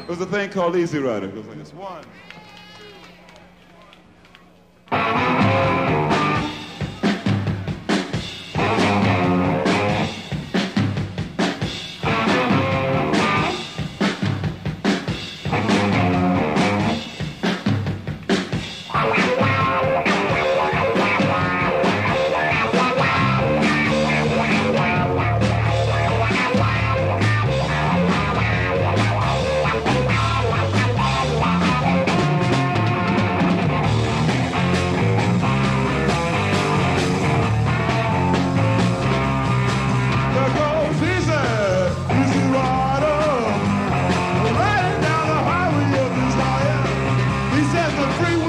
It was a thing called Easy Rider. It was like, one, has the free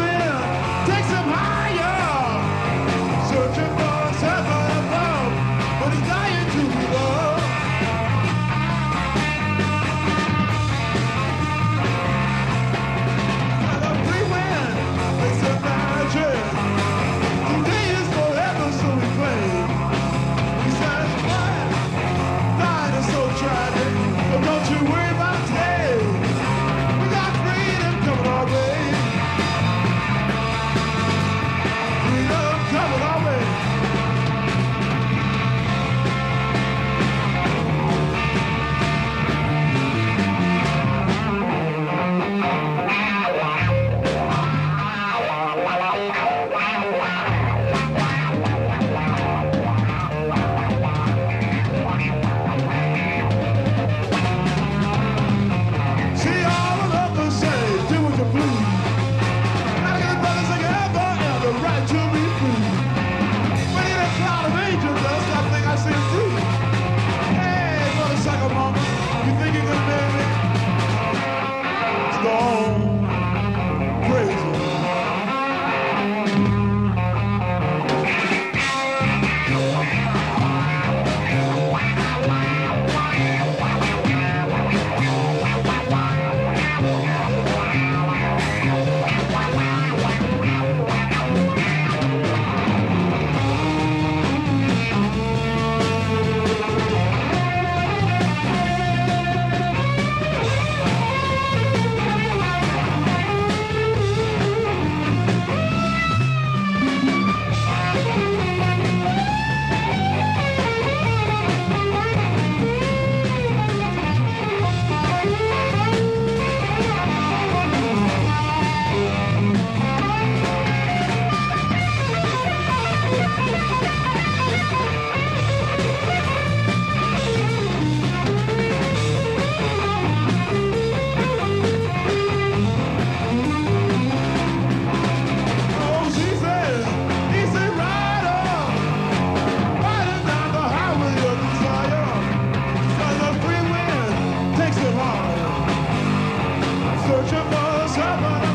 Georgia was happening.